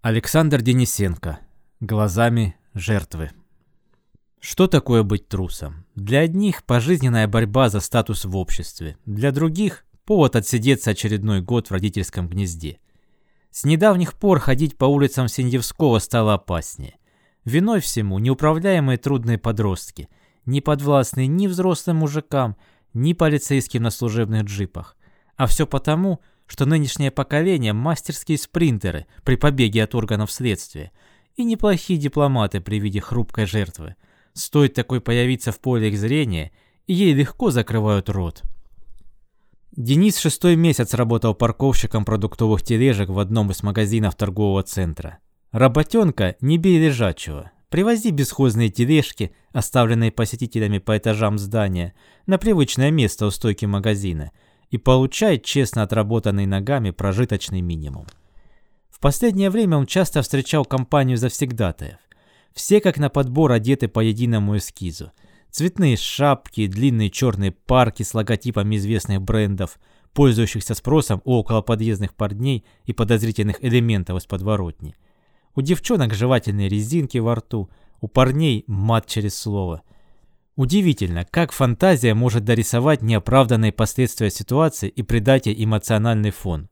Александр Денисенко. Глазами жертвы. Что такое быть трусом? Для одних пожизненная борьба за статус в обществе, для других повод отсидеться очередной год в родительском гнезде. С недавних пор ходить по улицам Синдевского стало опаснее. Виной всему неуправляемые трудные подростки, не подвластные ни взрослым мужикам, ни полицейским на служебных джипах. А все потому, что нынешнее поколение – мастерские спринтеры при побеге от органов следствия и неплохие дипломаты при виде хрупкой жертвы. Стоит такой появиться в поле их зрения, и ей легко закрывают рот. Денис шестой месяц работал парковщиком продуктовых тележек в одном из магазинов торгового центра. Работенка не бей лежачего. Привози бесхозные тележки, оставленные посетителями по этажам здания, на привычное место у стойки магазина – и получает честно отработанный ногами прожиточный минимум. В последнее время он часто встречал компанию завсегдатаев. Все как на подбор одеты по единому эскизу. Цветные шапки, длинные черные парки с логотипами известных брендов, пользующихся спросом у околоподъездных парней и подозрительных элементов из подворотни. У девчонок жевательные резинки во рту, у парней мат через слово – Удивительно, как фантазия может дорисовать неоправданные последствия ситуации и придать ей эмоциональный фон.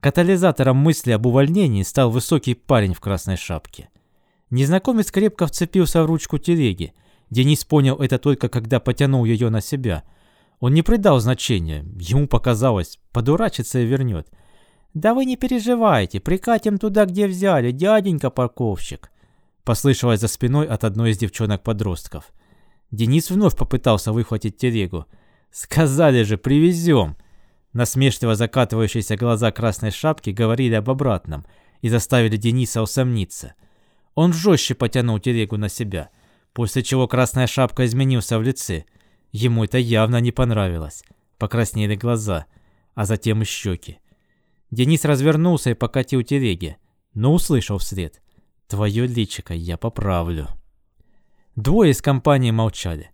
Катализатором мысли об увольнении стал высокий парень в красной шапке. Незнакомец крепко вцепился в ручку телеги. Денис понял это только когда потянул ее на себя. Он не придал значения, ему показалось, подурачится и вернет. «Да вы не переживайте, прикатим туда, где взяли, дяденька парковщик», послышалось за спиной от одной из девчонок-подростков. Денис вновь попытался выхватить телегу. «Сказали же, привезем!» Насмешливо закатывающиеся глаза красной шапки говорили об обратном и заставили Дениса усомниться. Он жестче потянул телегу на себя, после чего красная шапка изменился в лице. Ему это явно не понравилось. Покраснели глаза, а затем и щеки. Денис развернулся и покатил телеги, но услышал вслед. «Твое личико я поправлю». Двое из компании молчали.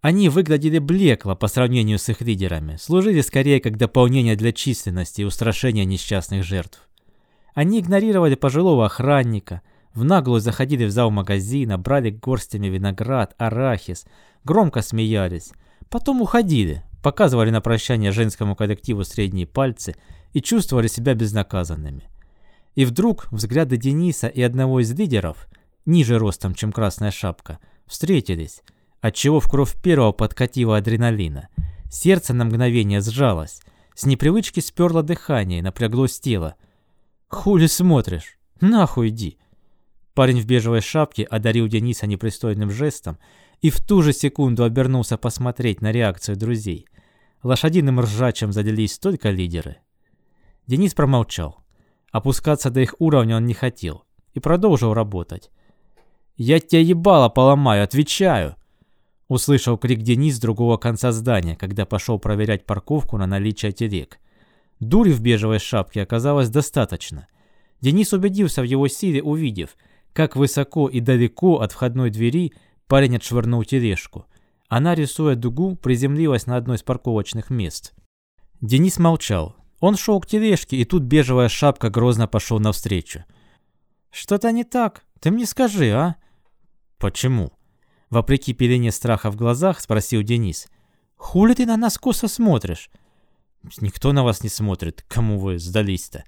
Они выглядели блекло по сравнению с их лидерами, служили скорее как дополнение для численности и устрашения несчастных жертв. Они игнорировали пожилого охранника, в наглую заходили в зал магазина, брали горстями виноград, арахис, громко смеялись. Потом уходили, показывали на прощание женскому коллективу средние пальцы и чувствовали себя безнаказанными. И вдруг взгляды Дениса и одного из лидеров, ниже ростом, чем красная шапка, встретились, отчего в кровь первого подкатило адреналина. Сердце на мгновение сжалось, с непривычки сперло дыхание напряглось тело. «Хули смотришь? Нахуй иди!» Парень в бежевой шапке одарил Дениса непристойным жестом и в ту же секунду обернулся посмотреть на реакцию друзей. Лошадиным ржачем заделись только лидеры. Денис промолчал. Опускаться до их уровня он не хотел и продолжил работать. «Я тебя ебало поломаю, отвечаю!» Услышал крик Денис с другого конца здания, когда пошел проверять парковку на наличие телег. Дури в бежевой шапке оказалось достаточно. Денис убедился в его силе, увидев, как высоко и далеко от входной двери парень отшвырнул тележку. Она, рисуя дугу, приземлилась на одно из парковочных мест. Денис молчал. Он шел к тележке, и тут бежевая шапка грозно пошел навстречу. «Что-то не так. Ты мне скажи, а?» «Почему?» Вопреки пелене страха в глазах, спросил Денис. «Хули ты на нас косо смотришь?» «Никто на вас не смотрит. Кому вы сдались-то?»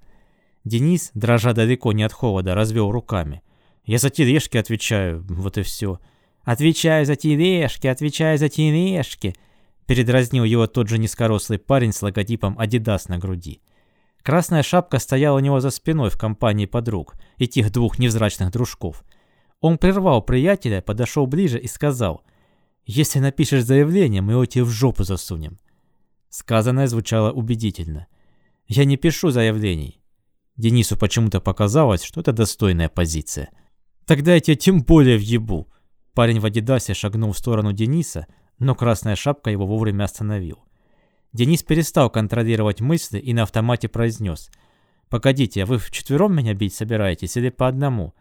Денис, дрожа далеко не от холода, развел руками. «Я за тележки отвечаю, вот и все». «Отвечаю за тележки, отвечаю за тележки», передразнил его тот же низкорослый парень с логотипом «Адидас» на груди. Красная шапка стояла у него за спиной в компании подруг и тех двух невзрачных дружков. Он прервал приятеля, подошел ближе и сказал, «Если напишешь заявление, мы его тебе в жопу засунем». Сказанное звучало убедительно. «Я не пишу заявлений». Денису почему-то показалось, что это достойная позиция. «Тогда я тебя тем более въебу». Парень в Адидасе шагнул в сторону Дениса, но красная шапка его вовремя остановил. Денис перестал контролировать мысли и на автомате произнес. «Погодите, а вы вчетвером меня бить собираетесь или по одному?»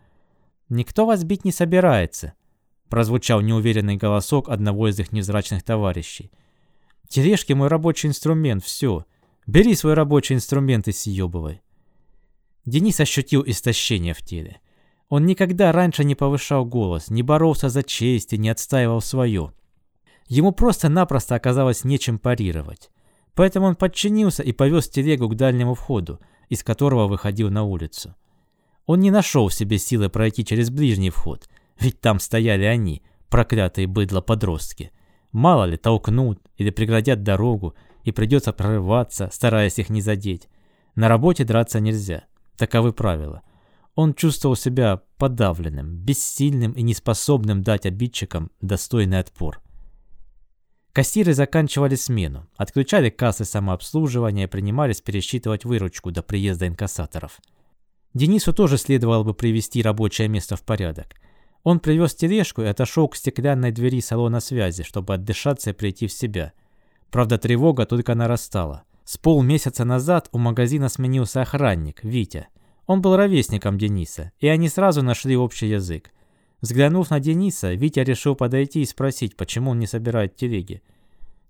«Никто вас бить не собирается», — прозвучал неуверенный голосок одного из их невзрачных товарищей. «Тележки — мой рабочий инструмент, все. Бери свой рабочий инструмент и съебывай». Денис ощутил истощение в теле. Он никогда раньше не повышал голос, не боролся за честь и не отстаивал свое. Ему просто-напросто оказалось нечем парировать. Поэтому он подчинился и повез телегу к дальнему входу, из которого выходил на улицу. Он не нашел в себе силы пройти через ближний вход, ведь там стояли они, проклятые быдло-подростки. Мало ли, толкнут или преградят дорогу, и придется прорываться, стараясь их не задеть. На работе драться нельзя. Таковы правила. Он чувствовал себя подавленным, бессильным и неспособным дать обидчикам достойный отпор. Кассиры заканчивали смену, отключали кассы самообслуживания и принимались пересчитывать выручку до приезда инкассаторов. Денису тоже следовало бы привести рабочее место в порядок. Он привез тележку и отошел к стеклянной двери салона связи, чтобы отдышаться и прийти в себя. Правда, тревога только нарастала. С полмесяца назад у магазина сменился охранник, Витя. Он был ровесником Дениса, и они сразу нашли общий язык. Взглянув на Дениса, Витя решил подойти и спросить, почему он не собирает телеги.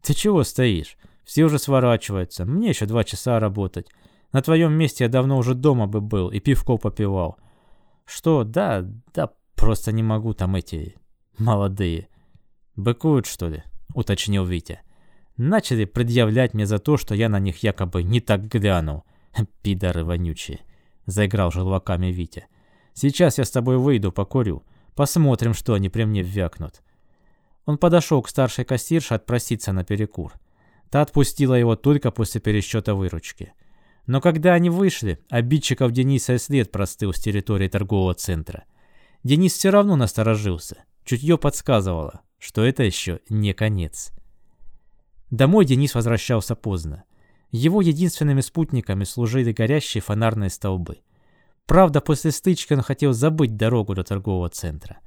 «Ты чего стоишь? Все уже сворачиваются. Мне еще два часа работать. На твоем месте я давно уже дома бы был и пивко попивал». «Что? Да, да, просто не могу там эти... молодые». «Быкуют, что ли?» — уточнил Витя. «Начали предъявлять мне за то, что я на них якобы не так глянул. Пидоры вонючие», — заиграл желваками Витя. «Сейчас я с тобой выйду, покурю. Посмотрим, что они при мне вякнут. Он подошел к старшей кассирше отпроситься на перекур. Та отпустила его только после пересчета выручки. Но когда они вышли, обидчиков Дениса и след простыл с территории торгового центра. Денис все равно насторожился. Чутье подсказывало, что это еще не конец. Домой Денис возвращался поздно. Его единственными спутниками служили горящие фонарные столбы – Правда, после стычки он хотел забыть дорогу до торгового центра.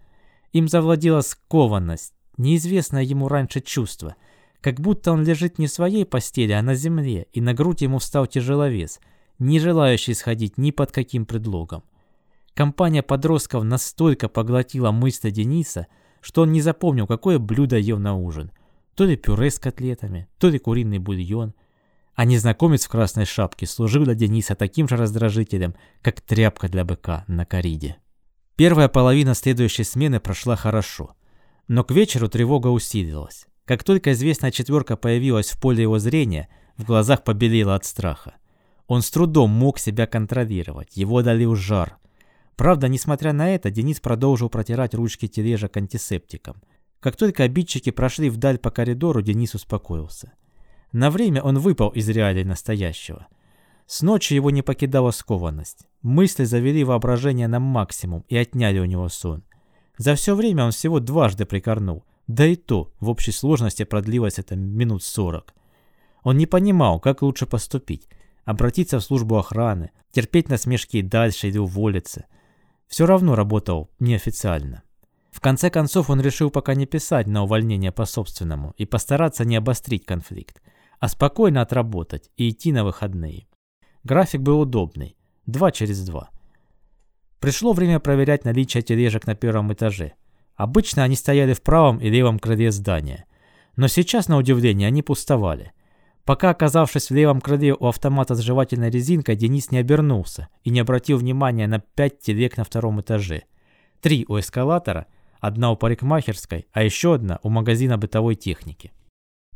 Им завладела скованность, неизвестное ему раньше чувство, как будто он лежит не в своей постели, а на земле, и на грудь ему встал тяжеловес, не желающий сходить ни под каким предлогом. Компания подростков настолько поглотила мысли Дениса, что он не запомнил, какое блюдо ел на ужин. То ли пюре с котлетами, то ли куриный бульон – а незнакомец в красной шапке служил для Дениса таким же раздражителем, как тряпка для быка на кориде. Первая половина следующей смены прошла хорошо, но к вечеру тревога усилилась. Как только известная четверка появилась в поле его зрения, в глазах побелело от страха. Он с трудом мог себя контролировать, его долил жар. Правда, несмотря на это, Денис продолжил протирать ручки тележек антисептиком. Как только обидчики прошли вдаль по коридору, Денис успокоился – на время он выпал из реалий настоящего. С ночи его не покидала скованность. Мысли завели воображение на максимум и отняли у него сон. За все время он всего дважды прикорнул. Да и то, в общей сложности продлилось это минут сорок. Он не понимал, как лучше поступить. Обратиться в службу охраны, терпеть насмешки и дальше или уволиться. Все равно работал неофициально. В конце концов он решил пока не писать на увольнение по собственному и постараться не обострить конфликт а спокойно отработать и идти на выходные. График был удобный, два через два. Пришло время проверять наличие тележек на первом этаже. Обычно они стояли в правом и левом крыле здания. Но сейчас, на удивление, они пустовали. Пока оказавшись в левом крыле у автомата с жевательной резинкой, Денис не обернулся и не обратил внимания на пять телег на втором этаже. Три у эскалатора, одна у парикмахерской, а еще одна у магазина бытовой техники.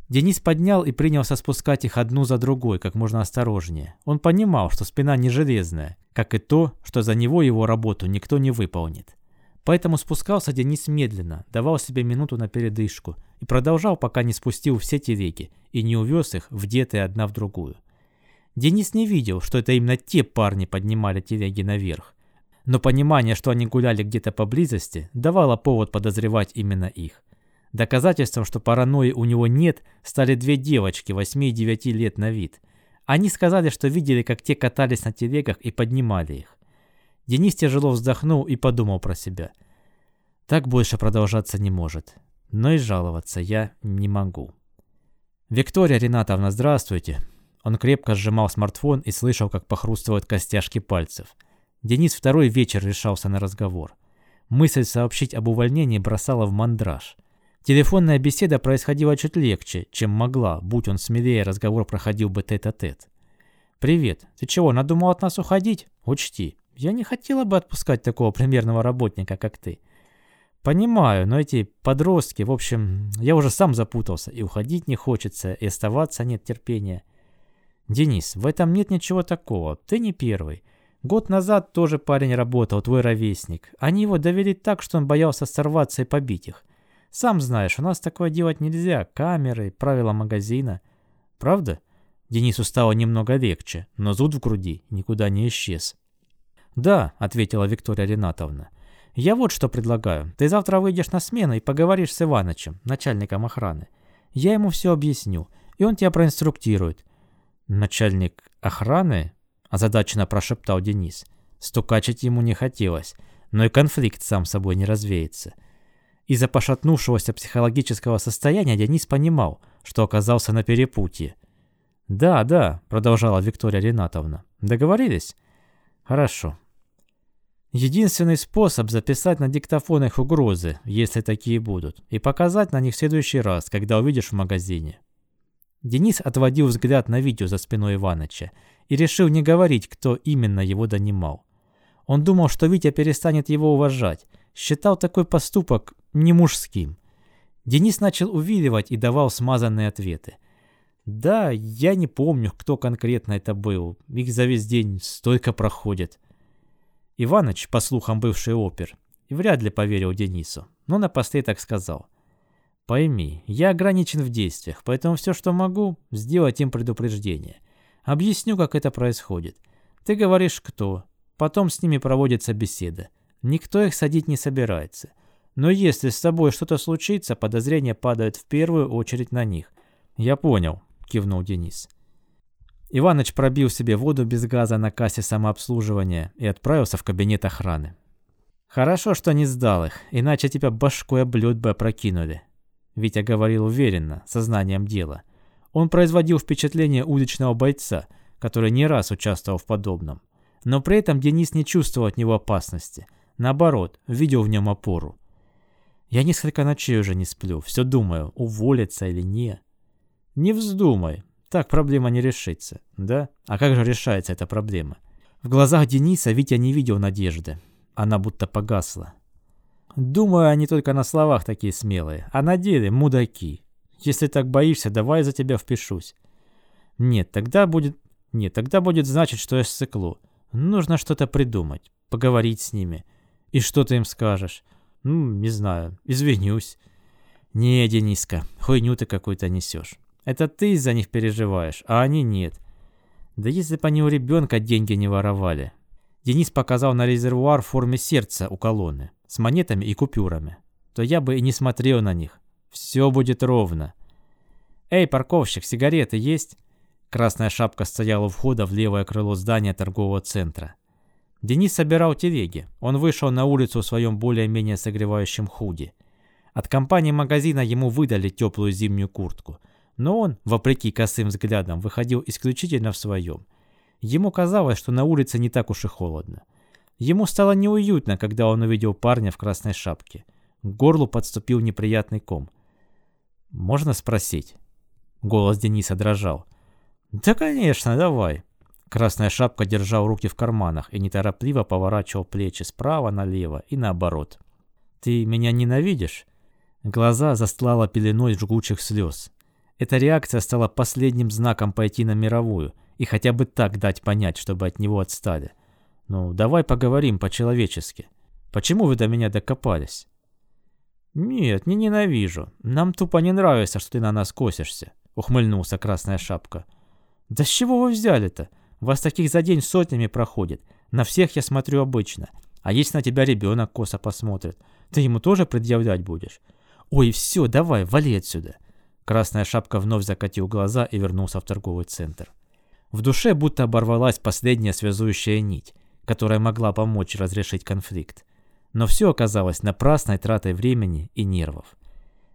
Денис поднял и принялся спускать их одну за другой, как можно осторожнее. Он понимал, что спина не железная, как и то, что за него его работу никто не выполнит. Поэтому спускался Денис медленно, давал себе минуту на передышку и продолжал, пока не спустил все телеги и не увез их вдетые одна в другую. Денис не видел, что это именно те парни поднимали телеги наверх. Но понимание, что они гуляли где-то поблизости, давало повод подозревать именно их. Доказательством, что паранойи у него нет, стали две девочки 8 и 9 лет на вид. Они сказали, что видели, как те катались на телегах и поднимали их. Денис тяжело вздохнул и подумал про себя. Так больше продолжаться не может. Но и жаловаться я не могу. «Виктория Ринатовна, здравствуйте!» Он крепко сжимал смартфон и слышал, как похрустывают костяшки пальцев. Денис второй вечер решался на разговор. Мысль сообщить об увольнении бросала в мандраж – Телефонная беседа происходила чуть легче, чем могла, будь он смелее, разговор проходил бы тет-а-тет. -тет. «Привет. Ты чего, надумал от нас уходить? Учти, я не хотела бы отпускать такого примерного работника, как ты. Понимаю, но эти подростки, в общем, я уже сам запутался, и уходить не хочется, и оставаться нет терпения. Денис, в этом нет ничего такого, ты не первый. Год назад тоже парень работал, твой ровесник. Они его довели так, что он боялся сорваться и побить их. Сам знаешь, у нас такое делать нельзя, камеры, правила магазина. Правда? Денису стало немного легче, но зуд в груди никуда не исчез. «Да», — ответила Виктория Ринатовна. «Я вот что предлагаю. Ты завтра выйдешь на смену и поговоришь с Иванычем, начальником охраны. Я ему все объясню, и он тебя проинструктирует». «Начальник охраны?» – озадаченно прошептал Денис. Стукачить ему не хотелось, но и конфликт сам собой не развеется. Из-за пошатнувшегося психологического состояния Денис понимал, что оказался на перепутье. «Да, да», – продолжала Виктория Ринатовна. «Договорились?» «Хорошо. Единственный способ записать на диктофон их угрозы, если такие будут, и показать на них в следующий раз, когда увидишь в магазине. Денис отводил взгляд на видео за спиной Иваныча и решил не говорить, кто именно его донимал. Он думал, что Витя перестанет его уважать, считал такой поступок не мужским. Денис начал увиливать и давал смазанные ответы. «Да, я не помню, кто конкретно это был. Их за весь день столько проходит». Иваныч, по слухам бывший опер, вряд ли поверил Денису, но напоследок сказал. «Пойми, я ограничен в действиях, поэтому все, что могу, сделать им предупреждение. Объясню, как это происходит. Ты говоришь, кто. Потом с ними проводится беседа. Никто их садить не собирается. Но если с тобой что-то случится, подозрения падают в первую очередь на них». «Я понял», — кивнул Денис. Иваныч пробил себе воду без газа на кассе самообслуживания и отправился в кабинет охраны. «Хорошо, что не сдал их, иначе тебя башкой облет бы опрокинули», — Витя говорил уверенно, сознанием дела. Он производил впечатление уличного бойца, который не раз участвовал в подобном. Но при этом Денис не чувствовал от него опасности. Наоборот, видел в нем опору. «Я несколько ночей уже не сплю, все думаю, уволиться или не». «Не вздумай», так проблема не решится, да? А как же решается эта проблема? В глазах Дениса Витя не видел надежды. Она будто погасла. Думаю, они только на словах такие смелые, а на деле мудаки. Если так боишься, давай за тебя впишусь. Нет, тогда будет... Нет, тогда будет значить, что я ссыкло. Нужно что-то придумать, поговорить с ними. И что ты им скажешь? Ну, не знаю, извинюсь. Не, Дениска, хуйню ты какую-то несешь. Это ты из-за них переживаешь, а они нет. Да если бы они у ребенка деньги не воровали. Денис показал на резервуар в форме сердца у колонны, с монетами и купюрами. То я бы и не смотрел на них. Все будет ровно. «Эй, парковщик, сигареты есть?» Красная шапка стояла у входа в левое крыло здания торгового центра. Денис собирал телеги. Он вышел на улицу в своем более-менее согревающем худи. От компании магазина ему выдали теплую зимнюю куртку – но он, вопреки косым взглядам, выходил исключительно в своем. Ему казалось, что на улице не так уж и холодно. Ему стало неуютно, когда он увидел парня в красной шапке. К горлу подступил неприятный ком. «Можно спросить?» Голос Дениса дрожал. «Да, конечно, давай». Красная шапка держал руки в карманах и неторопливо поворачивал плечи справа налево и наоборот. «Ты меня ненавидишь?» Глаза застлала пеленой жгучих слез. Эта реакция стала последним знаком пойти на мировую и хотя бы так дать понять, чтобы от него отстали. Ну, давай поговорим по-человечески. Почему вы до меня докопались? Нет, не ненавижу. Нам тупо не нравится, что ты на нас косишься, ухмыльнулся Красная Шапка. Да с чего вы взяли-то? Вас таких за день сотнями проходит. На всех я смотрю обычно. А если на тебя ребенок косо посмотрит, ты ему тоже предъявлять будешь? Ой, все, давай, вали отсюда. Красная шапка вновь закатил глаза и вернулся в торговый центр. В душе будто оборвалась последняя связующая нить, которая могла помочь разрешить конфликт. Но все оказалось напрасной тратой времени и нервов.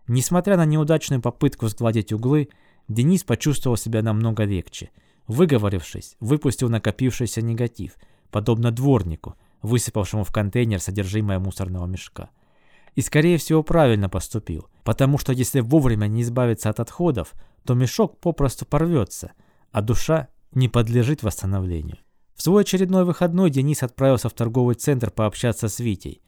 Несмотря на неудачную попытку сгладить углы, Денис почувствовал себя намного легче. Выговорившись, выпустил накопившийся негатив, подобно дворнику, высыпавшему в контейнер содержимое мусорного мешка. И скорее всего правильно поступил, потому что если вовремя не избавиться от отходов, то мешок попросту порвется, а душа не подлежит восстановлению. В свой очередной выходной Денис отправился в торговый центр пообщаться с Витей.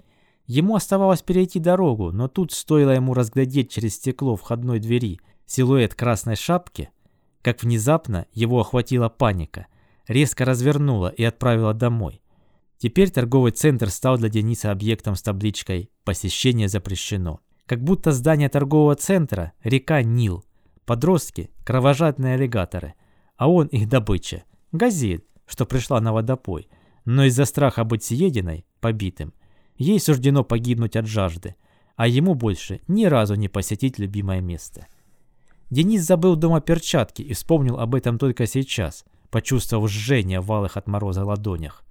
Ему оставалось перейти дорогу, но тут стоило ему разглядеть через стекло входной двери силуэт красной шапки, как внезапно его охватила паника, резко развернула и отправила домой. Теперь торговый центр стал для Дениса объектом с табличкой «Посещение запрещено». Как будто здание торгового центра – река Нил. Подростки – кровожадные аллигаторы, а он их добыча – газель, что пришла на водопой, но из-за страха быть съеденной, побитым, ей суждено погибнуть от жажды, а ему больше ни разу не посетить любимое место. Денис забыл дома перчатки и вспомнил об этом только сейчас, почувствовав жжение в валых от мороза ладонях.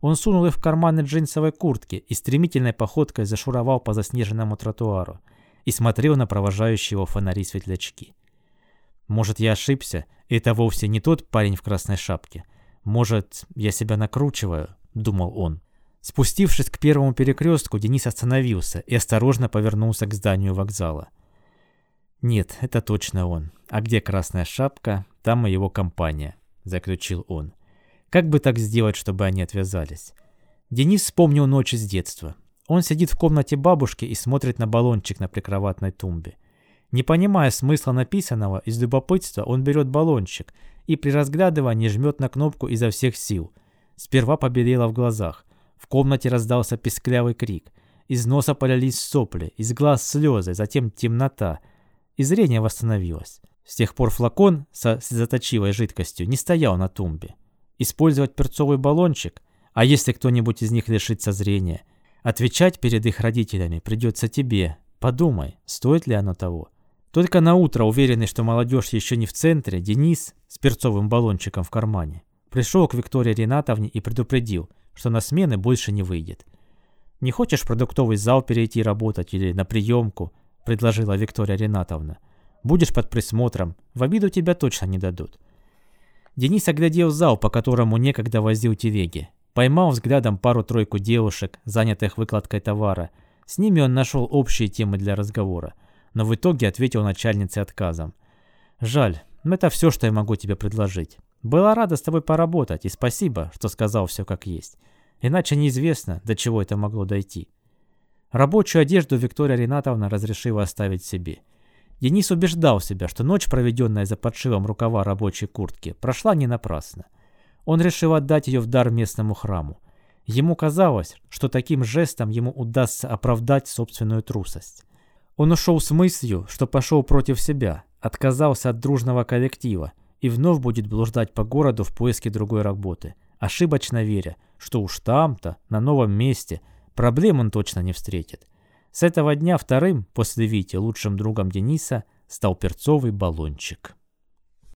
Он сунул их в карманы джинсовой куртки и стремительной походкой зашуровал по заснеженному тротуару и смотрел на провожающие его фонари-светлячки. Может, я ошибся, это вовсе не тот парень в красной шапке – «Может, я себя накручиваю?» – думал он. Спустившись к первому перекрестку, Денис остановился и осторожно повернулся к зданию вокзала. «Нет, это точно он. А где красная шапка, там и его компания», – заключил он. «Как бы так сделать, чтобы они отвязались?» Денис вспомнил ночь из детства. Он сидит в комнате бабушки и смотрит на баллончик на прикроватной тумбе. Не понимая смысла написанного, из любопытства он берет баллончик и при разглядывании жмет на кнопку изо всех сил. Сперва побелело в глазах. В комнате раздался песклявый крик. Из носа полились сопли, из глаз слезы, затем темнота. И зрение восстановилось. С тех пор флакон со слезоточивой жидкостью не стоял на тумбе. Использовать перцовый баллончик? А если кто-нибудь из них лишится зрения? Отвечать перед их родителями придется тебе. Подумай, стоит ли оно того? Только на утро, уверенный, что молодежь еще не в центре, Денис с перцовым баллончиком в кармане пришел к Виктории Ринатовне и предупредил, что на смены больше не выйдет. «Не хочешь продуктовый зал перейти работать или на приемку?» – предложила Виктория Ринатовна. «Будешь под присмотром, в обиду тебя точно не дадут». Денис оглядел зал, по которому некогда возил телеги. Поймал взглядом пару-тройку девушек, занятых выкладкой товара. С ними он нашел общие темы для разговора – но в итоге ответил начальнице отказом. «Жаль, это все, что я могу тебе предложить. Была рада с тобой поработать, и спасибо, что сказал все как есть. Иначе неизвестно, до чего это могло дойти». Рабочую одежду Виктория Ринатовна разрешила оставить себе. Денис убеждал себя, что ночь, проведенная за подшивом рукава рабочей куртки, прошла не напрасно. Он решил отдать ее в дар местному храму. Ему казалось, что таким жестом ему удастся оправдать собственную трусость. Он ушел с мыслью, что пошел против себя, отказался от дружного коллектива и вновь будет блуждать по городу в поиске другой работы, ошибочно веря, что уж там-то, на новом месте, проблем он точно не встретит. С этого дня вторым, после Вити, лучшим другом Дениса, стал перцовый баллончик.